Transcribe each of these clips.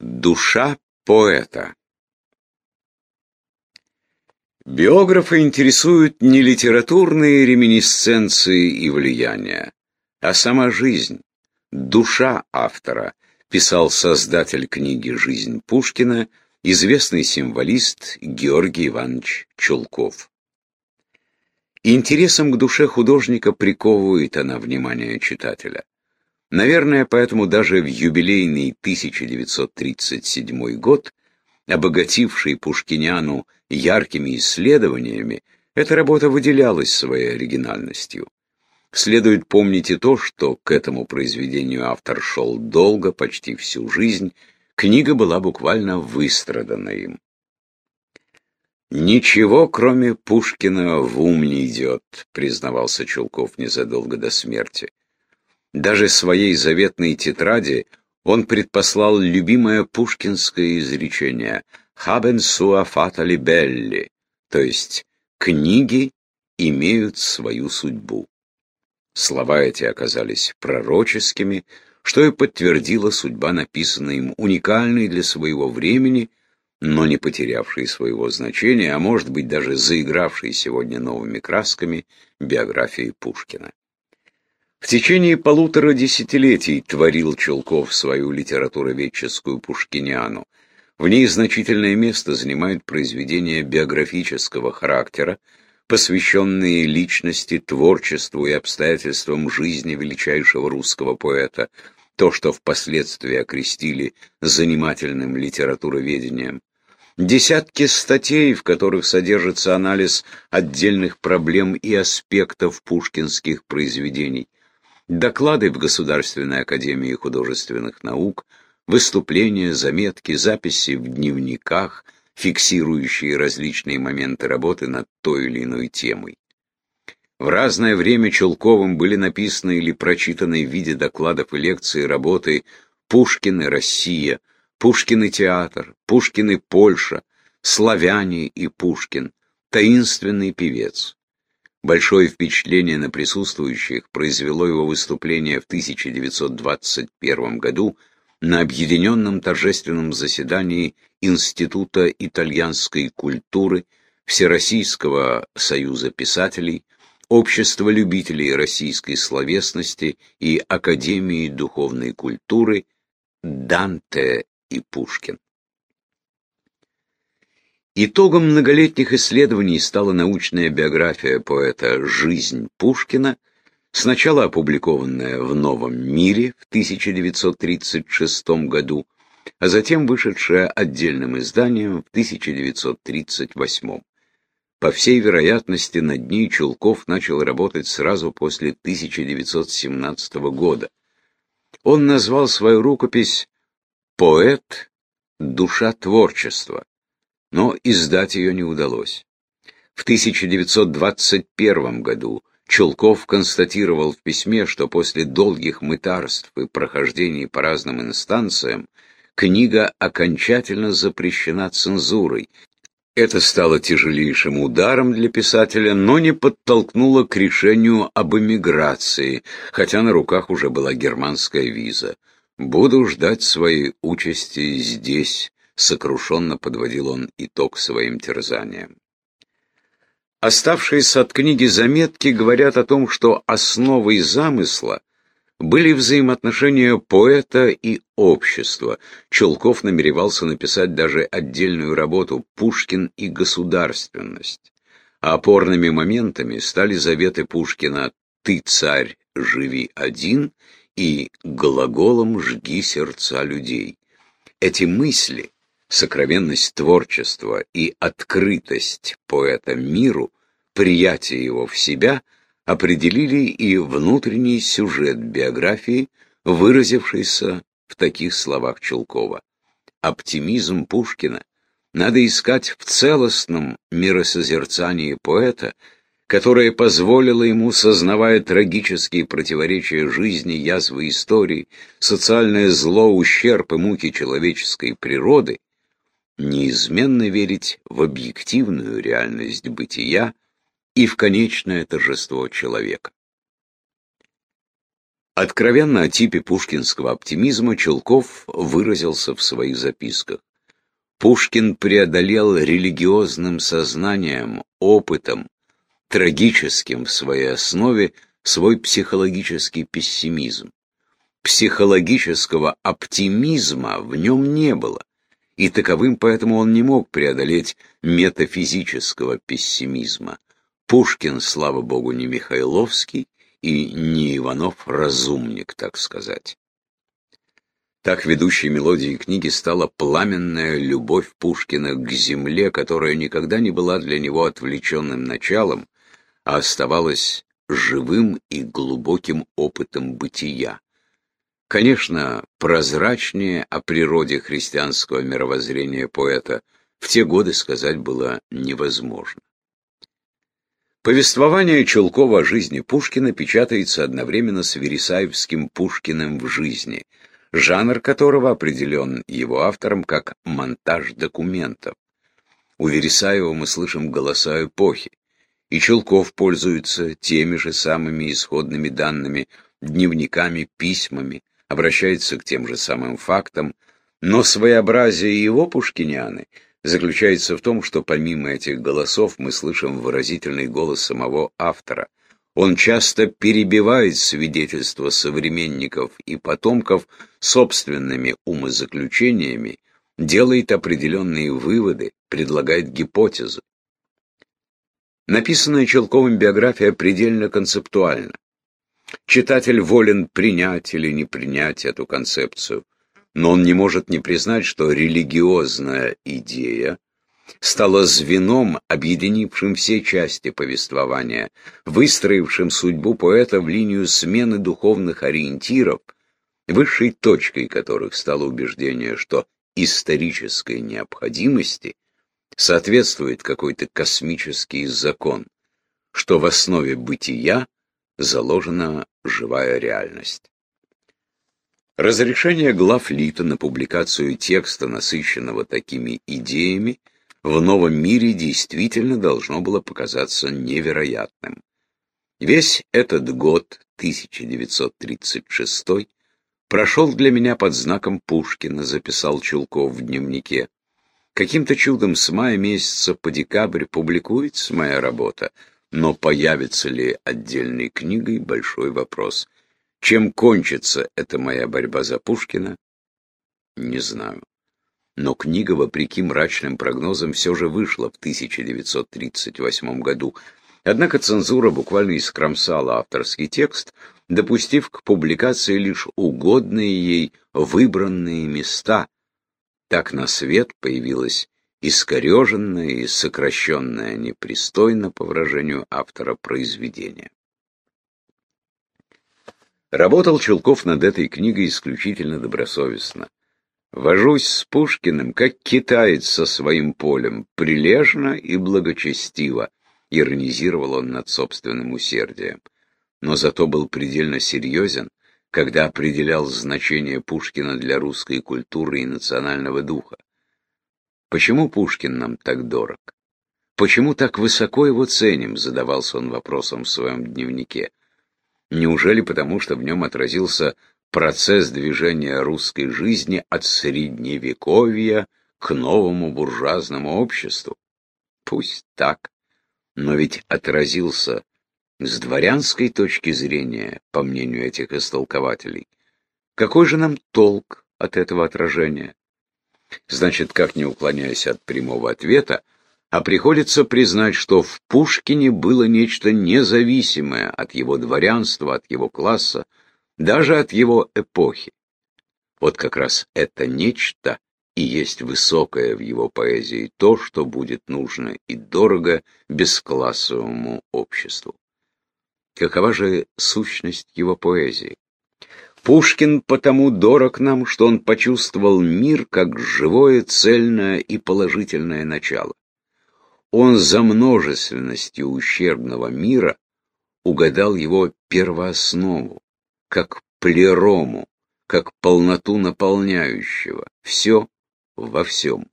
Душа поэта Биографы интересуют не литературные реминисценции и влияния, а сама жизнь, душа автора, писал создатель книги «Жизнь Пушкина», известный символист Георгий Иванович Чулков. Интересом к душе художника приковывает она внимание читателя. Наверное, поэтому даже в юбилейный 1937 год, обогативший Пушкиняну яркими исследованиями, эта работа выделялась своей оригинальностью. Следует помнить и то, что к этому произведению автор шел долго, почти всю жизнь, книга была буквально выстрадана им. «Ничего, кроме Пушкина, в ум не идет», — признавался Чулков незадолго до смерти. Даже своей заветной тетради он предпослал любимое пушкинское изречение «Haben sua fatali belli», то есть «книги имеют свою судьбу». Слова эти оказались пророческими, что и подтвердила судьба написанной им, уникальной для своего времени, но не потерявшей своего значения, а может быть даже заигравшей сегодня новыми красками биографии Пушкина. В течение полутора десятилетий творил Челков свою литературоведческую пушкиниану. В ней значительное место занимают произведения биографического характера, посвященные личности, творчеству и обстоятельствам жизни величайшего русского поэта, то, что впоследствии окрестили занимательным литературоведением. Десятки статей, в которых содержится анализ отдельных проблем и аспектов пушкинских произведений – доклады в Государственной академии художественных наук, выступления, заметки, записи в дневниках, фиксирующие различные моменты работы над той или иной темой. В разное время Чулковым были написаны или прочитаны в виде докладов и лекций работы «Пушкин и Россия», «Пушкин и театр», «Пушкин и Польша», «Славяне и Пушкин», «Таинственный певец». Большое впечатление на присутствующих произвело его выступление в 1921 году на объединенном торжественном заседании Института итальянской культуры, Всероссийского союза писателей, Общества любителей российской словесности и Академии духовной культуры Данте и Пушкин. Итогом многолетних исследований стала научная биография поэта «Жизнь Пушкина», сначала опубликованная в «Новом мире» в 1936 году, а затем вышедшая отдельным изданием в 1938. По всей вероятности, над ней Чулков начал работать сразу после 1917 года. Он назвал свою рукопись «Поэт. Душа творчества», но издать ее не удалось. В 1921 году Чулков констатировал в письме, что после долгих мытарств и прохождений по разным инстанциям книга окончательно запрещена цензурой. Это стало тяжелейшим ударом для писателя, но не подтолкнуло к решению об эмиграции, хотя на руках уже была германская виза. «Буду ждать своей участи здесь», сокрушенно подводил он итог своим терзаниям. Оставшиеся от книги заметки говорят о том, что основой замысла были взаимоотношения поэта и общества. Чулков намеревался написать даже отдельную работу «Пушкин и государственность». А опорными моментами стали заветы Пушкина «Ты, царь, живи один» и «Глаголом жги сердца людей». Эти мысли сокровенность творчества и открытость поэта миру, приятие его в себя определили и внутренний сюжет биографии, выразившийся в таких словах Чулкова. Оптимизм Пушкина надо искать в целостном миросозерцании поэта, которое позволило ему, сознавая трагические противоречия жизни, язвы истории, социальное зло, ущерб и муки человеческой природы, неизменно верить в объективную реальность бытия и в конечное торжество человека. Откровенно о типе пушкинского оптимизма Чулков выразился в своих записках. Пушкин преодолел религиозным сознанием, опытом, трагическим в своей основе, свой психологический пессимизм. Психологического оптимизма в нем не было, и таковым поэтому он не мог преодолеть метафизического пессимизма. Пушкин, слава богу, не Михайловский и не Иванов-разумник, так сказать. Так ведущей мелодией книги стала пламенная любовь Пушкина к земле, которая никогда не была для него отвлеченным началом, а оставалась живым и глубоким опытом бытия. Конечно, прозрачнее о природе христианского мировоззрения поэта в те годы сказать было невозможно. Повествование Чулкова о жизни Пушкина печатается одновременно с Вересаевским Пушкиным в жизни, жанр которого определен его автором как монтаж документов. У Вересаева мы слышим голоса эпохи, и Чулков пользуется теми же самыми исходными данными, дневниками, письмами, обращается к тем же самым фактам, но своеобразие его пушкиняны заключается в том, что помимо этих голосов мы слышим выразительный голос самого автора. Он часто перебивает свидетельства современников и потомков собственными умозаключениями, делает определенные выводы, предлагает гипотезы. Написанная Челковым биография предельно концептуальна. Читатель волен принять или не принять эту концепцию, но он не может не признать, что религиозная идея стала звеном, объединившим все части повествования, выстроившим судьбу поэта в линию смены духовных ориентиров, высшей точкой которых стало убеждение, что исторической необходимости соответствует какой-то космический закон, что в основе бытия заложена живая реальность. Разрешение глав Лита на публикацию текста, насыщенного такими идеями, в новом мире действительно должно было показаться невероятным. Весь этот год, 1936, прошел для меня под знаком Пушкина, записал Чулков в дневнике. Каким-то чудом с мая месяца по декабрь публикуется моя работа, но появится ли отдельной книгой – большой вопрос. Чем кончится эта моя борьба за Пушкина? Не знаю. Но книга, вопреки мрачным прогнозам, все же вышла в 1938 году. Однако цензура буквально искромсала авторский текст, допустив к публикации лишь угодные ей выбранные места. Так на свет появилась искореженное и сокращенное непристойно, по выражению автора произведения. Работал Челков над этой книгой исключительно добросовестно. Вожусь с Пушкиным, как китаец со своим полем, прилежно и благочестиво, иронизировал он над собственным усердием. Но зато был предельно серьезен, когда определял значение Пушкина для русской культуры и национального духа. Почему Пушкин нам так дорог? Почему так высоко его ценим, задавался он вопросом в своем дневнике. Неужели потому, что в нем отразился процесс движения русской жизни от средневековья к новому буржуазному обществу? Пусть так, но ведь отразился с дворянской точки зрения, по мнению этих истолкователей. Какой же нам толк от этого отражения? Значит, как не уклоняясь от прямого ответа, а приходится признать, что в Пушкине было нечто независимое от его дворянства, от его класса, даже от его эпохи. Вот как раз это нечто и есть высокое в его поэзии то, что будет нужно и дорого бесклассовому обществу. Какова же сущность его поэзии? Пушкин потому дорог нам, что он почувствовал мир как живое, цельное и положительное начало. Он за множественностью ущербного мира угадал его первооснову, как плерому, как полноту наполняющего, все во всем.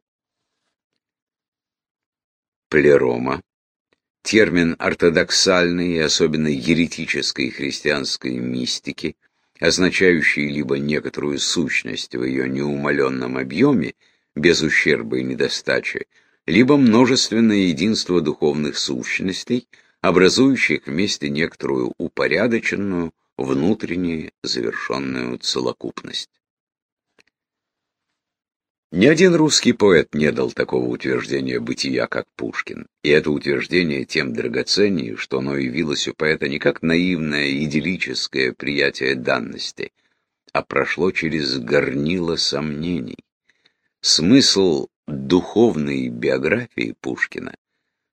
Плерома — термин ортодоксальной и особенно еретической христианской мистики — означающие либо некоторую сущность в ее неумоленном объеме, без ущерба и недостачи, либо множественное единство духовных сущностей, образующих вместе некоторую упорядоченную, внутренне завершенную целокупность. Ни один русский поэт не дал такого утверждения бытия, как Пушкин, и это утверждение тем драгоценнее, что оно явилось у поэта не как наивное идиллическое приятие данности, а прошло через горнило сомнений. Смысл духовной биографии Пушкина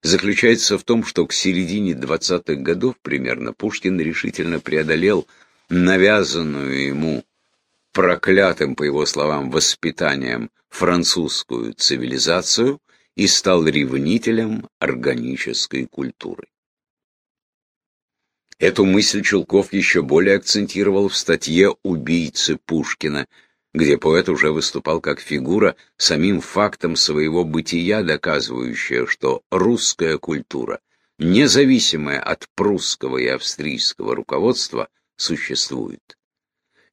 заключается в том, что к середине 20-х годов примерно Пушкин решительно преодолел навязанную ему проклятым, по его словам, воспитанием французскую цивилизацию и стал ревнителем органической культуры. Эту мысль Чулков еще более акцентировал в статье «Убийцы Пушкина», где поэт уже выступал как фигура, самим фактом своего бытия доказывающая, что русская культура, независимая от прусского и австрийского руководства, существует.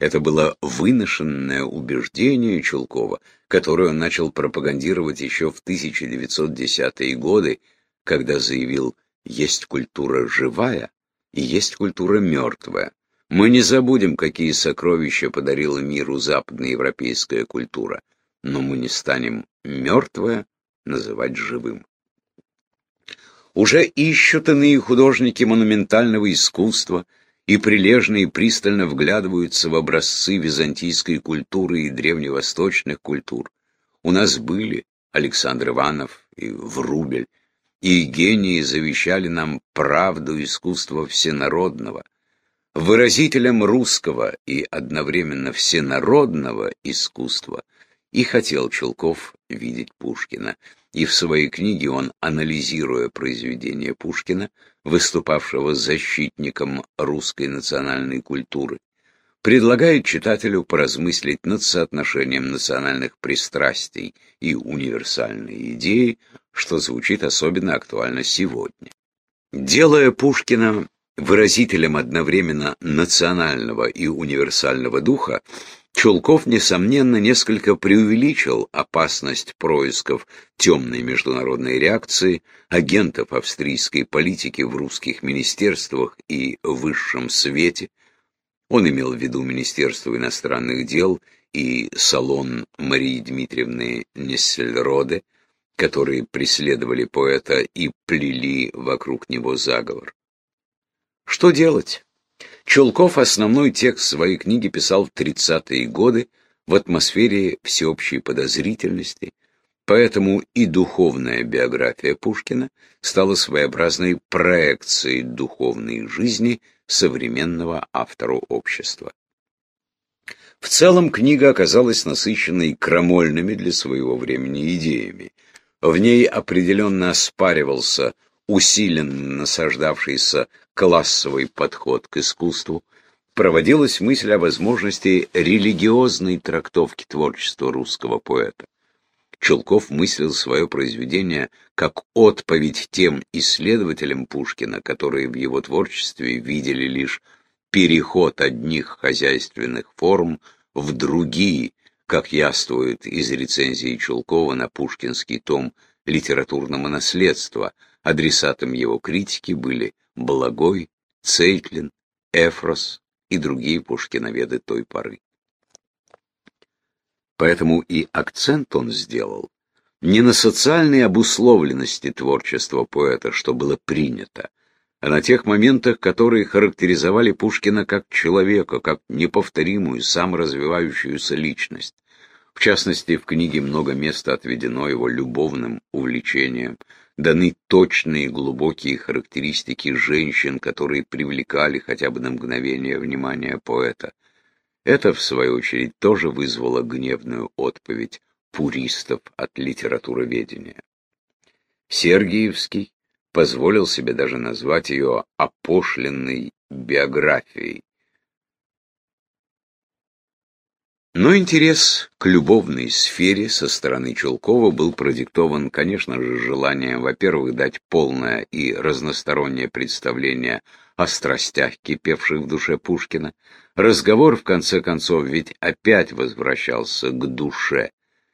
Это было выношенное убеждение Чулкова, которое он начал пропагандировать еще в 1910-е годы, когда заявил «есть культура живая и есть культура мертвая». Мы не забудем, какие сокровища подарила миру западноевропейская культура, но мы не станем мертвое называть живым. Уже ищут иные художники монументального искусства – и прилежно и пристально вглядываются в образцы византийской культуры и древневосточных культур. У нас были Александр Иванов и Врубель, и гении завещали нам правду искусства всенародного. Выразителем русского и одновременно всенародного искусства и хотел Чулков видеть Пушкина и в своей книге он, анализируя произведения Пушкина, выступавшего защитником русской национальной культуры, предлагает читателю поразмыслить над соотношением национальных пристрастий и универсальной идеи, что звучит особенно актуально сегодня. Делая Пушкина выразителем одновременно национального и универсального духа, Чулков, несомненно, несколько преувеличил опасность происков темной международной реакции агентов австрийской политики в русских министерствах и высшем свете. Он имел в виду Министерство иностранных дел и салон Марии Дмитриевны Нессельроде, которые преследовали поэта и плели вокруг него заговор. Что делать? Чулков основной текст своей книги писал в 30-е годы в атмосфере всеобщей подозрительности, поэтому и духовная биография Пушкина стала своеобразной проекцией духовной жизни современного автора общества. В целом книга оказалась насыщенной крамольными для своего времени идеями. В ней определенно оспаривался усиленно насаждавшийся классовый подход к искусству, проводилась мысль о возможности религиозной трактовки творчества русского поэта. Чулков мыслил свое произведение как отповедь тем исследователям Пушкина, которые в его творчестве видели лишь переход одних хозяйственных форм в другие, как яствует из рецензии Чулкова на пушкинский том литературного наследства. Адресатом его критики были Благой, Цейтлин, Эфрос и другие пушкиноведы той поры. Поэтому и акцент он сделал не на социальной обусловленности творчества поэта, что было принято, а на тех моментах, которые характеризовали Пушкина как человека, как неповторимую, саморазвивающуюся личность. В частности, в книге много места отведено его любовным увлечениям, даны точные глубокие характеристики женщин, которые привлекали хотя бы на мгновение внимание поэта. Это, в свою очередь, тоже вызвало гневную отповедь пуристов от литературоведения. Сергиевский позволил себе даже назвать ее опошленной биографией, Но интерес к любовной сфере со стороны Чулкова был продиктован, конечно же, желанием, во-первых, дать полное и разностороннее представление о страстях, кипевших в душе Пушкина. Разговор, в конце концов, ведь опять возвращался к душе.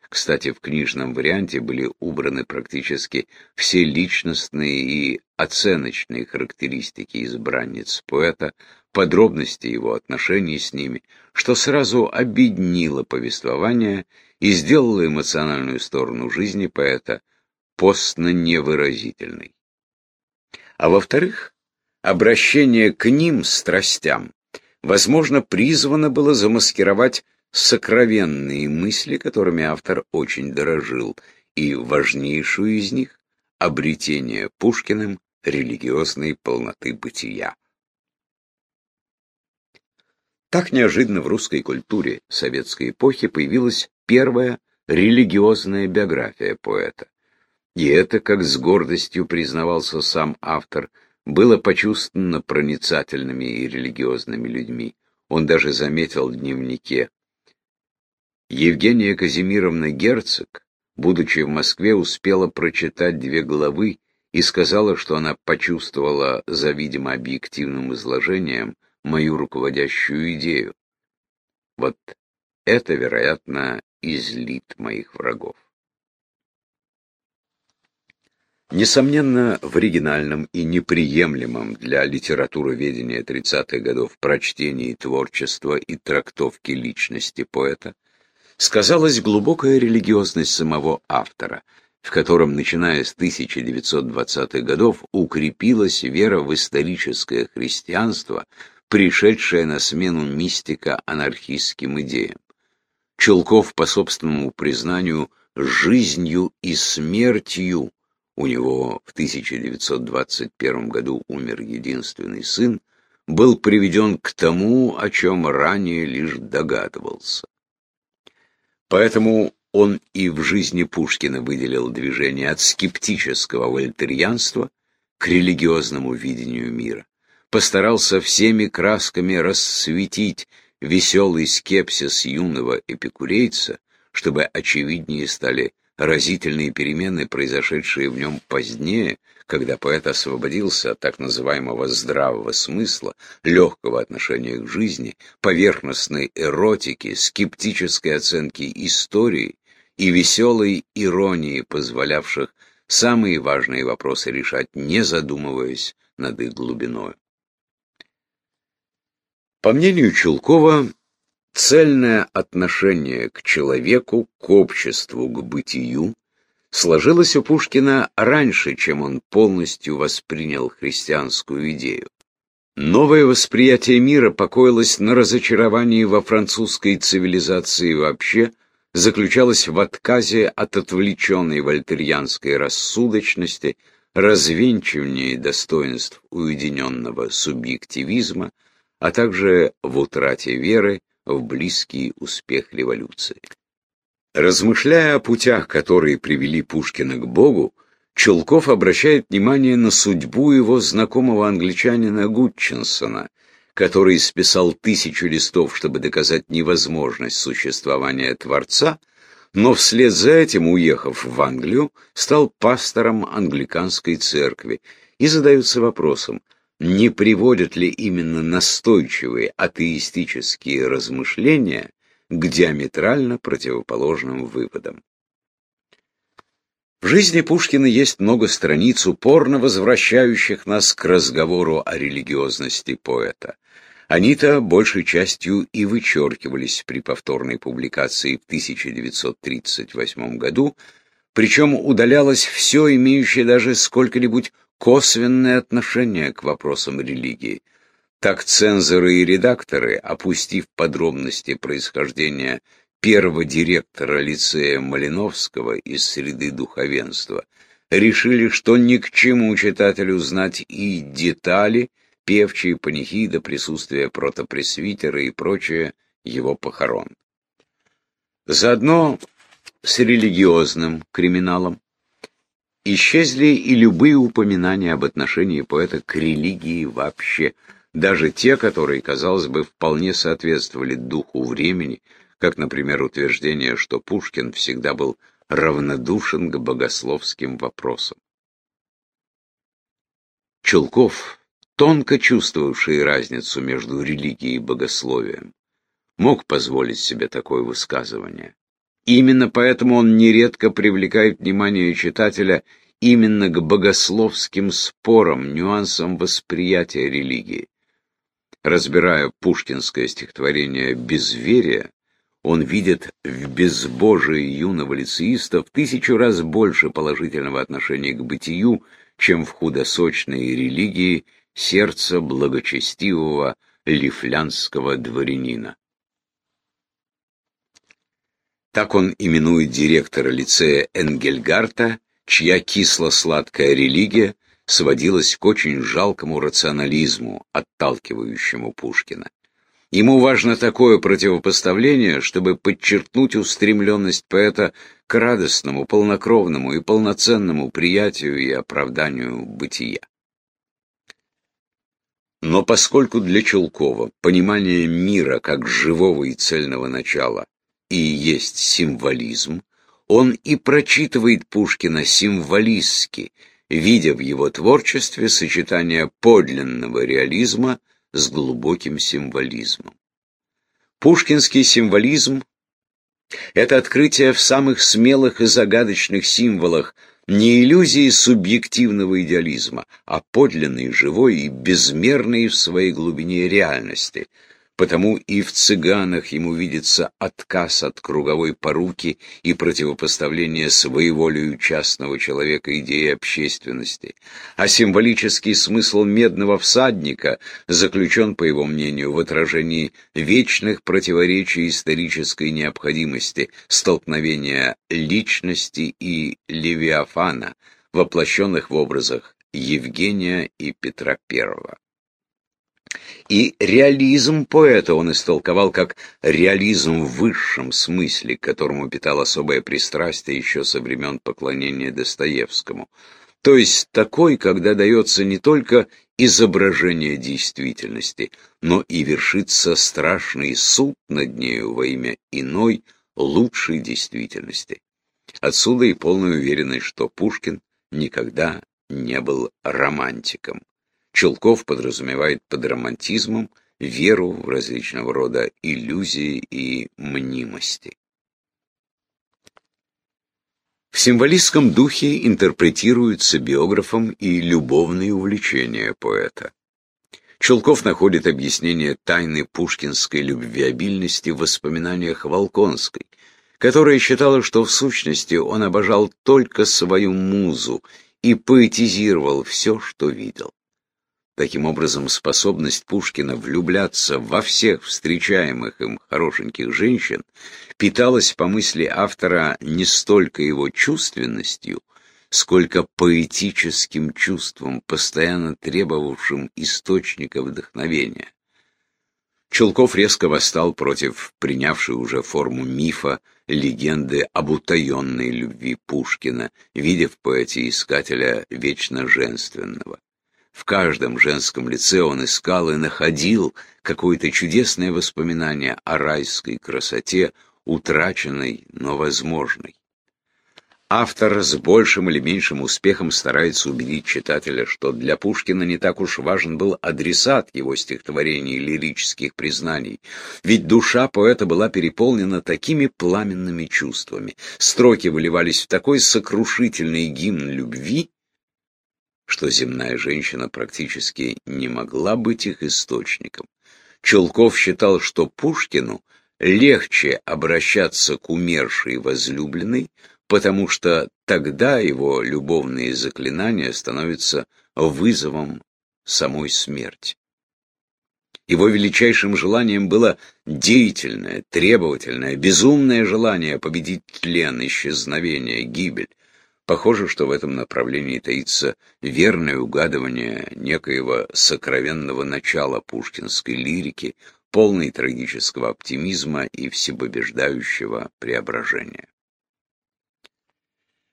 Кстати, в книжном варианте были убраны практически все личностные и оценочные характеристики избранниц поэта, подробности его отношений с ними, что сразу объединило повествование и сделало эмоциональную сторону жизни поэта постно-невыразительной. А во-вторых, обращение к ним, страстям, возможно, призвано было замаскировать сокровенные мысли, которыми автор очень дорожил, и важнейшую из них — обретение Пушкиным религиозной полноты бытия. Так неожиданно в русской культуре советской эпохи появилась первая религиозная биография поэта. И это, как с гордостью признавался сам автор, было почувствовано проницательными и религиозными людьми. Он даже заметил в дневнике. Евгения Казимировна Герцог, будучи в Москве, успела прочитать две главы и сказала, что она почувствовала за, видимо, объективным изложением мою руководящую идею. Вот это, вероятно, излит моих врагов. Несомненно, в оригинальном и неприемлемом для литературоведения 30-х годов прочтении творчества и трактовки личности поэта сказалась глубокая религиозность самого автора, в котором, начиная с 1920-х годов, укрепилась вера в историческое христианство, пришедшая на смену мистика-анархистским идеям. Чулков, по собственному признанию, жизнью и смертью у него в 1921 году умер единственный сын, был приведен к тому, о чем ранее лишь догадывался. Поэтому он и в жизни Пушкина выделил движение от скептического вольтерьянства к религиозному видению мира. Постарался всеми красками рассветить веселый скепсис юного эпикурейца, чтобы очевиднее стали разительные перемены, произошедшие в нем позднее, когда поэт освободился от так называемого здравого смысла, легкого отношения к жизни, поверхностной эротики, скептической оценки истории и веселой иронии, позволявших самые важные вопросы решать, не задумываясь над их глубиной. По мнению Чулкова, Цельное отношение к человеку, к обществу, к бытию сложилось у Пушкина раньше, чем он полностью воспринял христианскую идею. Новое восприятие мира покоилось на разочаровании во французской цивилизации вообще, заключалось в отказе от отвлеченной вольтерьянской рассудочности, развенчивании достоинств уединенного субъективизма, а также в утрате веры в близкий успех революции. Размышляя о путях, которые привели Пушкина к Богу, Чулков обращает внимание на судьбу его знакомого англичанина Гутчинсона, который списал тысячу листов, чтобы доказать невозможность существования Творца, но вслед за этим, уехав в Англию, стал пастором англиканской церкви и задается вопросом, не приводят ли именно настойчивые атеистические размышления к диаметрально противоположным выводам. В жизни Пушкина есть много страниц, упорно возвращающих нас к разговору о религиозности поэта. Они-то большей частью и вычеркивались при повторной публикации в 1938 году, причем удалялось все, имеющее даже сколько-нибудь косвенное отношение к вопросам религии. Так цензоры и редакторы, опустив подробности происхождения первого директора лицея Малиновского из среды духовенства, решили, что ни к чему читателю знать и детали, певчие панихида, присутствие протопресвитера и прочее его похорон. Заодно с религиозным криминалом исчезли и любые упоминания об отношении поэта к религии вообще, даже те, которые, казалось бы, вполне соответствовали духу времени, как, например, утверждение, что Пушкин всегда был равнодушен к богословским вопросам. Чулков тонко чувствовавший разницу между религией и богословием, мог позволить себе такое высказывание. Именно поэтому он нередко привлекает внимание читателя именно к богословским спорам, нюансам восприятия религии. Разбирая пушкинское стихотворение «Безверие», он видит в безбожии юного лицеиста в тысячу раз больше положительного отношения к бытию, чем в худосочной религии сердца благочестивого лифлянского дворянина. Так он именует директора лицея Энгельгарта, чья кисло-сладкая религия сводилась к очень жалкому рационализму, отталкивающему Пушкина. Ему важно такое противопоставление, чтобы подчеркнуть устремленность поэта к радостному, полнокровному и полноценному приятию и оправданию бытия. Но поскольку для Чулкова понимание мира как живого и цельного начала и есть символизм, он и прочитывает Пушкина символистски, видя в его творчестве сочетание подлинного реализма с глубоким символизмом. Пушкинский символизм – это открытие в самых смелых и загадочных символах не иллюзии субъективного идеализма, а подлинной, живой и безмерной в своей глубине реальности – Потому и в цыганах ему видится отказ от круговой поруки и противопоставление своеволию частного человека идеи общественности. А символический смысл медного всадника заключен, по его мнению, в отражении вечных противоречий исторической необходимости, столкновения личности и Левиафана, воплощенных в образах Евгения и Петра I. И реализм поэта он истолковал как реализм в высшем смысле, к которому питал особое пристрастие еще со времен поклонения Достоевскому. То есть такой, когда дается не только изображение действительности, но и вершится страшный суд над нею во имя иной, лучшей действительности. Отсюда и полная уверенность, что Пушкин никогда не был романтиком. Чулков подразумевает под романтизмом веру в различного рода иллюзии и мнимости. В символистском духе интерпретируются биографом и любовные увлечения поэта. Чулков находит объяснение тайны пушкинской любвеобильности в воспоминаниях Волконской, которая считала, что в сущности он обожал только свою музу и поэтизировал все, что видел. Таким образом, способность Пушкина влюбляться во всех встречаемых им хорошеньких женщин питалась, по мысли автора, не столько его чувственностью, сколько поэтическим чувством, постоянно требовавшим источника вдохновения. Чулков резко восстал против принявшей уже форму мифа, легенды об утаенной любви Пушкина, видя в поэте искателя вечно женственного. В каждом женском лице он искал и находил какое-то чудесное воспоминание о райской красоте, утраченной, но возможной. Автор с большим или меньшим успехом старается убедить читателя, что для Пушкина не так уж важен был адресат его стихотворений и лирических признаний, ведь душа поэта была переполнена такими пламенными чувствами, строки выливались в такой сокрушительный гимн любви, что земная женщина практически не могла быть их источником. Чулков считал, что Пушкину легче обращаться к умершей возлюбленной, потому что тогда его любовные заклинания становятся вызовом самой смерти. Его величайшим желанием было деятельное, требовательное, безумное желание победить тлен, исчезновение, гибель. Похоже, что в этом направлении таится верное угадывание некоего сокровенного начала пушкинской лирики, полной трагического оптимизма и всепобеждающего преображения.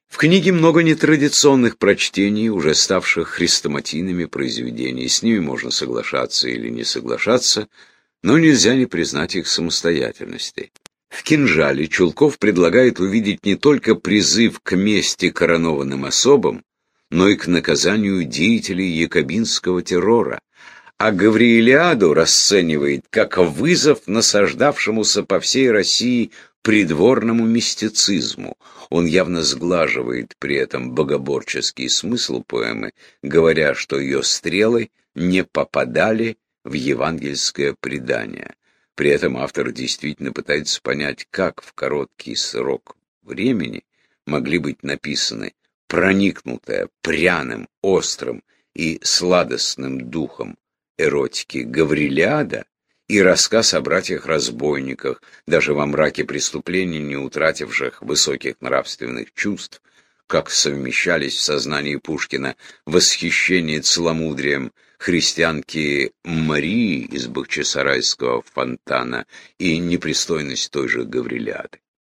В книге много нетрадиционных прочтений, уже ставших хрестоматийными произведений. С ними можно соглашаться или не соглашаться, но нельзя не признать их самостоятельности. В «Кинжале» Чулков предлагает увидеть не только призыв к мести коронованным особам, но и к наказанию деятелей якобинского террора, а Гавриилиаду расценивает как вызов насаждавшемуся по всей России придворному мистицизму. Он явно сглаживает при этом богоборческий смысл поэмы, говоря, что ее стрелы не попадали в евангельское предание. При этом автор действительно пытается понять, как в короткий срок времени могли быть написаны проникнутая пряным, острым и сладостным духом эротики Гаврилиада и рассказ о братьях-разбойниках, даже во мраке преступлений, не утративших высоких нравственных чувств, как совмещались в сознании Пушкина восхищение целомудрием христианки Марии из Бахчисарайского фонтана и непристойность той же Гаврилиады.